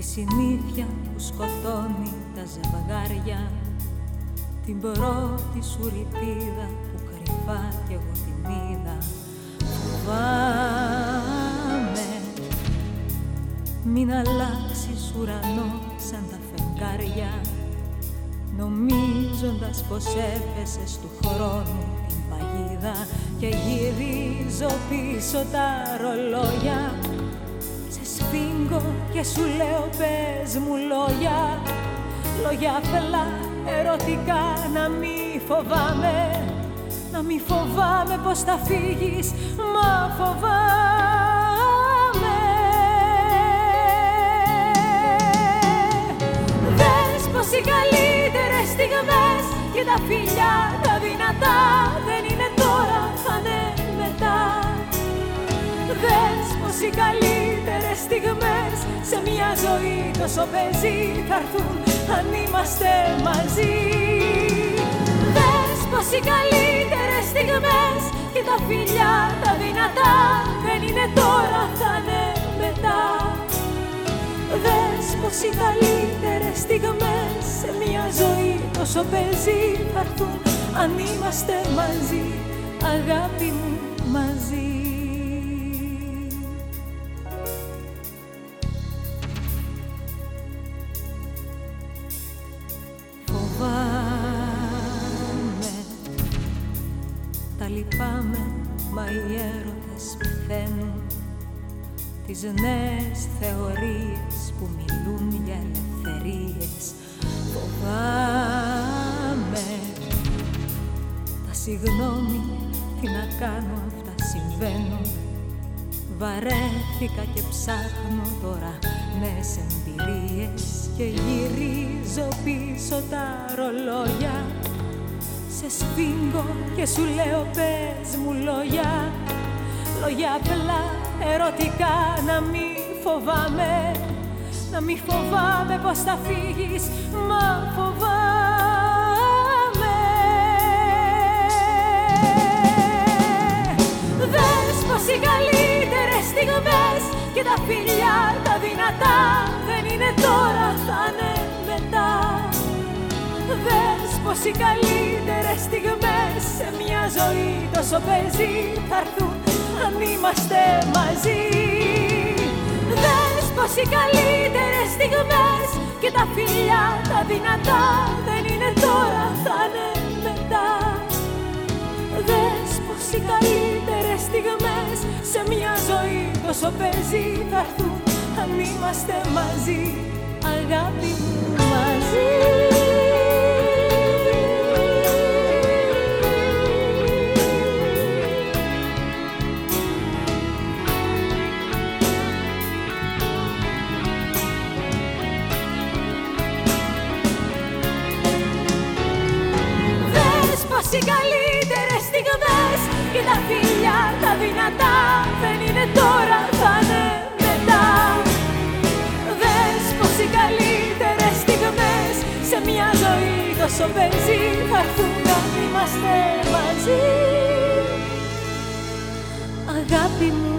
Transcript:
Τη συνήθεια που σκοτώνει τα ζευγάρια. Την πρώτη σου ρητίδα που κρυφά κι εγώ την είδα. Φοβάμαι. Μην αλλάξεις ουρανό σαν τα φεγγάρια Νομίζοντας πως έπεσες του χρόνου την παγίδα. Και γυρίζω πίσω τα ρολόγια. Σε σφίγγω και σου λέω πες μου λόγια Λόγια απλά ερωτικά να μη φοβάμαι Να μη φοβάμαι πως θα φύγεις Μα φοβάμαι Δες πως οι καλύτερες στιγμές Και τα φιλιά τα δυνατά Δεν είναι τώρα, θα είναι μετά. Δες πως οι καλύτερες στιγμές Σε μια ζωή τόσο παίζει θα έρθουν αν είμαστε μαζί. Δες πως οι καλύτερες στιγμές και τα φιλιά τα δυνατά δεν είναι τώρα, θα είναι μετά. Δες πως οι καλύτερες στιγμές σε μια ζωή τόσο παίζει θα έρθουν αν είμαστε μαζί, αγάπη μου μαζί τις νέες θεωρίες που μιλούν για ελευθερίες φοβάμαι. Τα συγγνώμη τι να κάνω αυτά συμβαίνουν. Βαρέθηκα και ψάχνω τώρα νέες εμπειρίες και γυρίζω πίσω τα ρολόγια σε σφίγγω και σου λέω πες μου λόγια λόγια απλά ερωτικά να μη φοβάμαι να μη φοβάμαι πως θα φύγεις μα φοβάμαι Δες πως οι καλύτερες στιγμές και τα φιλιά τα δυνατά δεν είναι τώρα θα είναι μετά. Δες πως οι καλύτερες στιγμές σε μια ζωή τόσο παίζει θα έρθουν αν είμαστε μαζί. Δες πως οι καλύτερες στιγμές και τα φιλιά τα δυνατά δεν είναι τώρα, θα είναι μετά. Δες πως οι καλύτερες στιγμές σε μια ζωή τόσο παίζει θα έρθουν αν είμαστε μαζί, αγάπη μου μαζί οι καλύτερες στιγμές Και τα φίλια τα δυνατά δεν είναι τώρα, θα είναι μετά. Δες πως οι καλύτερες στιγμές σε μια ζωή τόσο παίζει Θα έρθουν να είμαστε μαζί. Αγάπη μου